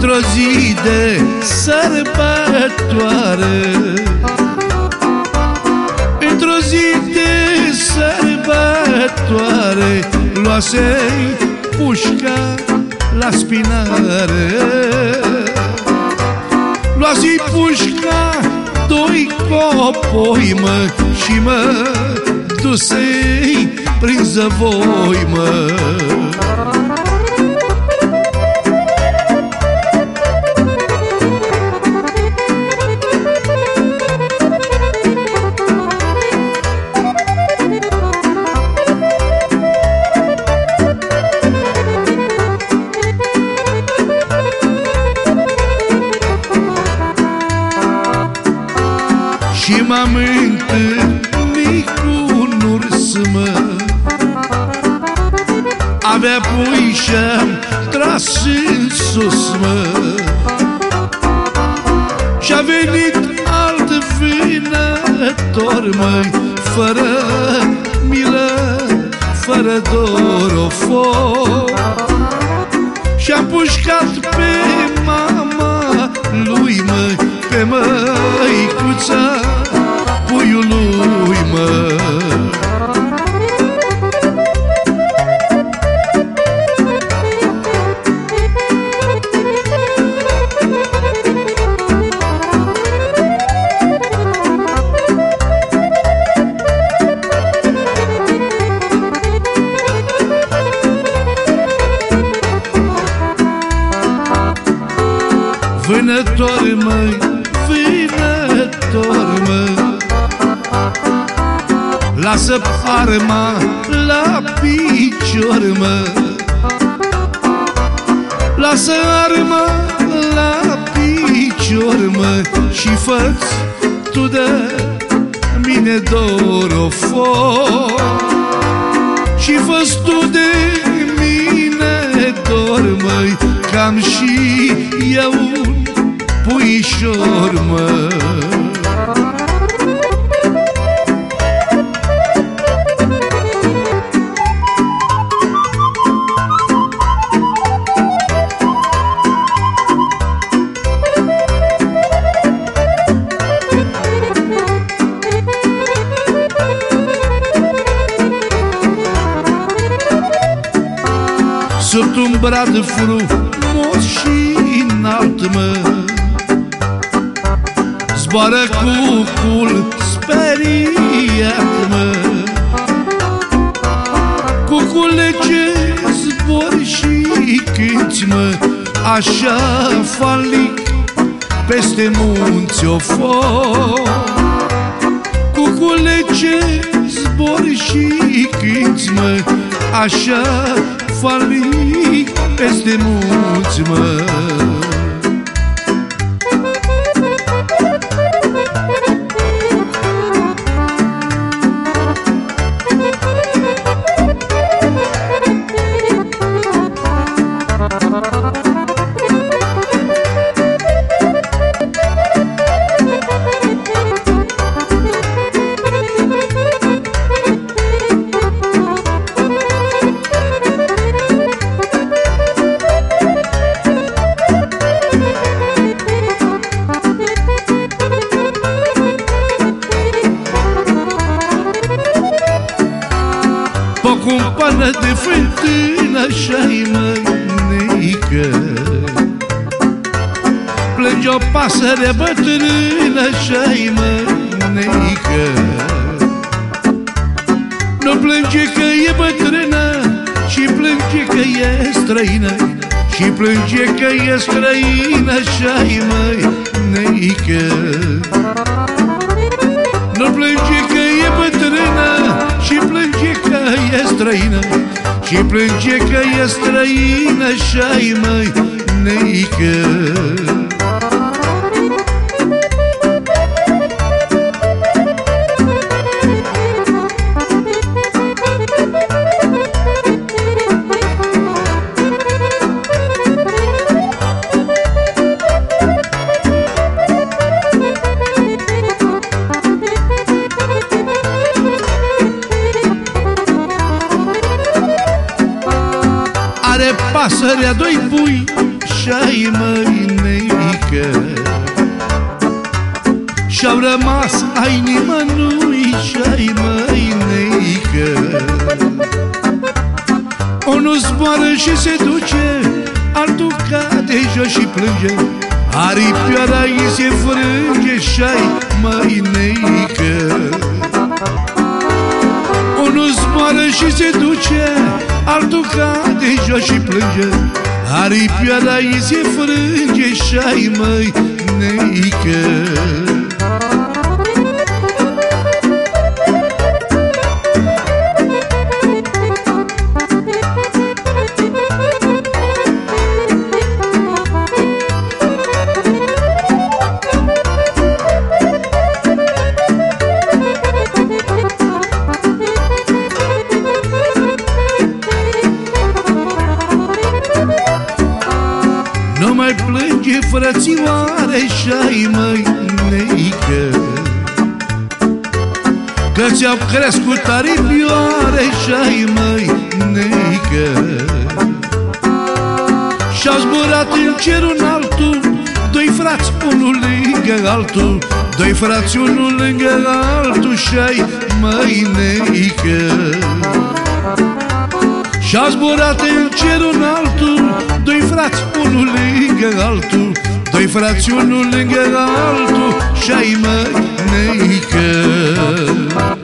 Într-o zi de sărbătoare. Într-o zi de sărbătoare Luase-i pușca la spinare. Luase-i pușca doi copoi, mă Și mă dusei prin zăvoi, mă m-am întâlnit cu un urs, mă Avea pui și-am tras în sus, mă Și-a venit alt vânător, măi Fără milă, fără dor o foc. Și-am pușcat pe mama lui, măi Pe măicuța Vânător, măi, vânător, măi. Lasă arma la picior, mă Lasă arma la picior, mă Și fă tu de mine dor o foc. Și fă tu de mine dor, măi Cam și eu un puișor, mă. Sunt un brad frumos și înalt, mă Zboară cucul speriat, mă. Cucule ce zbor și cânti, mă Așa falic peste munți o foc. Cucule ce zbor și cânti, mă Așa falic peste munți, mă Cu pană de fântână așa-i mănică Plânge o pasăre bătrână așa-i mănică Nu plânge că e bătrână Și plânge că e străină Și plânge că e străină așa-i mănică Nu plânge că e bătrână Și plânge că e străină Și plânge că e străină Și-ai măi neică Are pasărea doi pui și și-ai măi neică Și-au rămas ai nimănui și-ai măi neică Unul zboară și se duce Altul cade jos și plânge. Aripioara îi se frânge Și-ai măi neică Unul zboară și se duce Altul cade jos și plânge Aripioara îi se frânge Și-ai măi neică frățioare și-ai măi neică. Că ți-au crescut aripioare și-ai măi neică. Și-au zburat în cerul în altul Doi frați, unul lângă altul Doi frați, unul lângă altul Și-ai măi neică. Și-a zburat în cerul în altul Doi frați, unul lângă altul Doi frați unul lângă altul Și ai măi neică